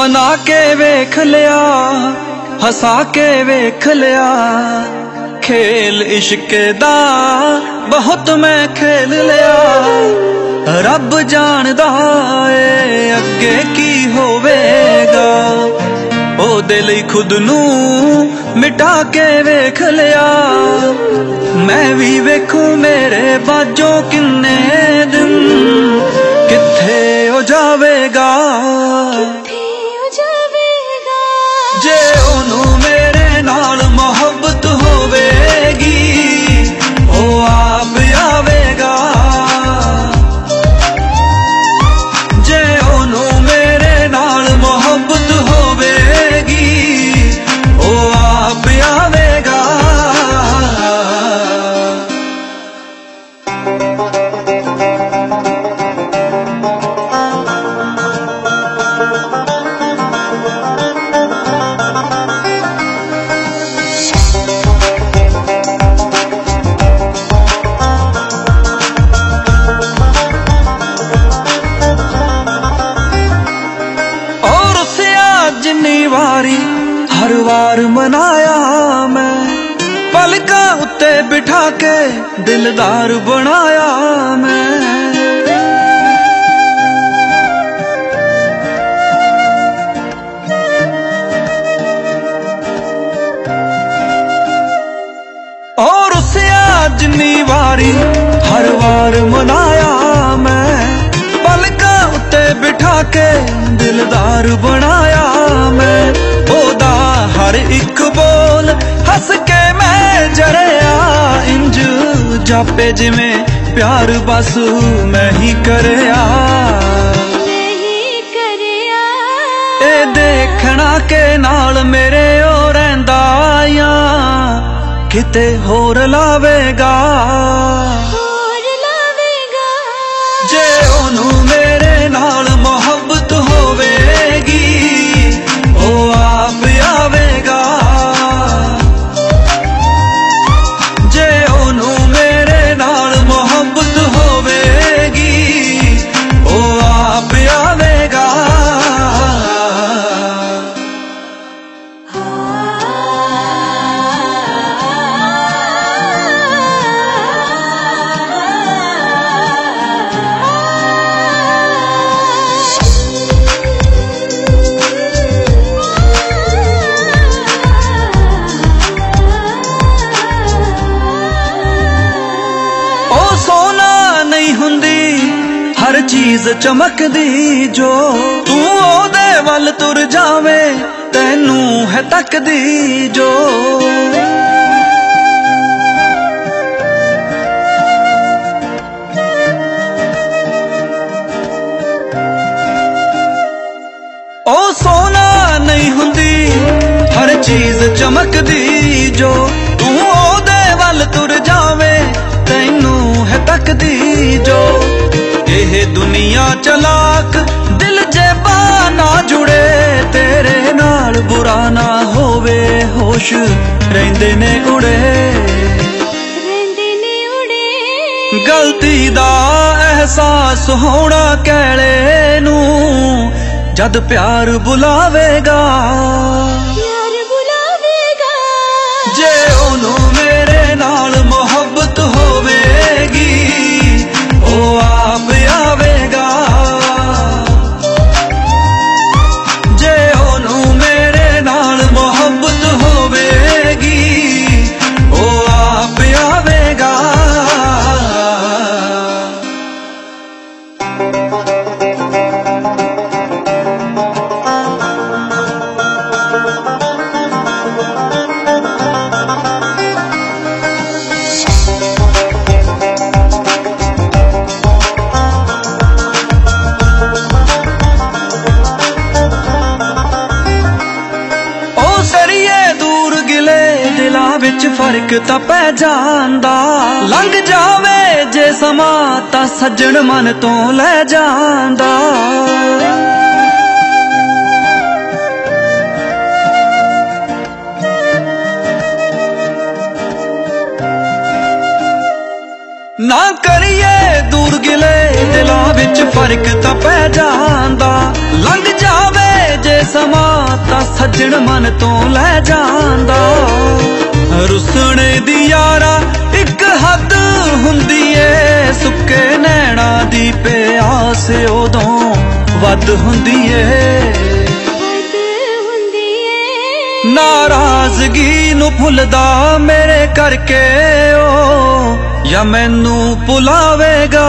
ਮਨਾ ਕੇ ਵੇਖ ਲਿਆ, ਹਸਾ ਕੇ ਵੇਖ ਲਿਆ। ਖੇਲ ਇਸ਼ਕ ਦਾ ਬਹੁਤ ਮੈਂ ਖੇਲ ਲਿਆ। ਰੱਬ ਜਾਣਦਾ ਏ ਅੱਗੇ ਕੀ ਹੋਵੇਗਾ। ਉਹਦੇ ਲਈ ਖੁਦ ਨੂੰ ਮਿਟਾ ਕੇ ਵੇਖ ਲਿਆ। ਮੈਂ ਵੀ ਵੇਖੂ ਮੇਰੇ ਬਾਜੋ ਕਿੰਨੇ ਦਿਨ ਕਿੱਥੇ ਹੋ ਜਾਵੇਗਾ। ਹਰ ਵਾਰ ਮਨਾਇਆ ਮੈਂ। ਪਲਕਾਂ ਉੱਤੇ ਬਿਠਾ ਕੇ ਦਿਲਦਾਰ ਬਣਾਇਆ ਮੈਂ। ਔਰ ਉਸਿਆ ਜਿੰਨੀ ਵਾਰੀ ਹਰ ਵਾਰ ਮਨਾਇਆ ਮੈਂ। ਪਲਕਾਂ ਉੱਤੇ ਬਿਠਾ ਕੇ ਦਿਲਦਾਰ ਬਣਾਇਆ ਜਾਪੇ ਜਿਵੇਂ ਪਿਆਰ ਬਸ ਮੈਂ ਹੀ ਕਰਿਆ। ਨਹੀਂ ਕਰਿਆ। ਇਹ ਦੇਖਣਾ ਕਿ ਨਾਲ ਮੇਰੇ ਉਹ ਰਹਿੰਦਾ ਆ ਕਿਤੇ ਹੋਰ ਲਾਵੇਗਾ। ਹਰ ਚੀਜ਼ ਚਮਕਦੀ ਜੋ ਤੂੰ ਉਹਦੇ ਵੱਲ ਤੁਰ ਜਾਵੇਂ, ਤੈਨੂੰ ਹੈ ਤੱਕਦੀ ਜੋ। ਉਹ ਸੋਨਾ ਨਹੀਂ ਹੁੰਦੀ, ਹਰ ਚੀਜ਼ ਚਮਕਦੀ ਜੋ ਤੂੰ ਉਹਦੇ ਵੱਲ ਤੁਰ ਜਾਵੇਂ, ਤੈਨੂੰ ਹੈ ਤੱਕਦੀ ਜੋ। ਇਹ ਦੁਨੀਆ ਚਲਾਕ ਦਿਲ ਜੇ ਨਾ ਜੁੜੇ ਤੇਰੇ ਨਾਲ ਬੁਰਾ ਨਾ ਹੋਵੇ ਹੋਸ਼ ਰਹਿੰਦੇ ਨੇ ਉੜੇ। ਰਹਿੰਦੇ ਨੇ ਉੜੇ। ਗਲਤੀ ਦਾ ਅਹਿਸਾਸ ਹੋਣਾ ਕਹਿਲੇ ਨੂੰ ਜਦ ਪਿਆਰ ਬੁਲਾਵੇਗਾ। ਵਿੱਚ ਫ਼ਰਕ ਤਾਂ ਪੈ ਜਾਂਦਾ। ਲੰਘ ਜਾਵੇ ਜੇ ਸਮਾਂ ਤਾਂ ਸੱਜਣ ਮਨ ਤੋਂ ਲੈ ਜਾਂਦਾ। ਨਾ ਕਰੀਏ ਦੂਰ ਗਿਲੇ ਦਿਲਾਂ ਵਿੱਚ ਫ਼ਰਕ ਤਾਂ ਪੈ ਜਾਂਦਾ। ਲੰਘ ਜਾਵੇ ਜੇ ਸਮਾਂ ਤਾਂ ਸੱਜਣ ਮਨ ਤੋਂ ਲੈ ਜਾਂਦਾ। ਰੁੱਸਣੇ ਦੀ ਯਾਰਾ ਇੱਕ ਹੱਦ ਹੁੰਦੀ ਏ, ਸੁੱਕੇ ਨੈਣਾ ਦੀ ਪਿਆਸ ਉਦੋਂ ਵੱਧ ਹੁੰਦੀ ਏ। ਨਾਰਾਜ਼ਗੀ ਨੂੰ ਭੁੱਲਦਾ ਮੇਰੇ ਕਰਕੇ ਓ, ਜਾਂ ਮੈਨੂੰ ਭੁਲਾਵੇਗਾ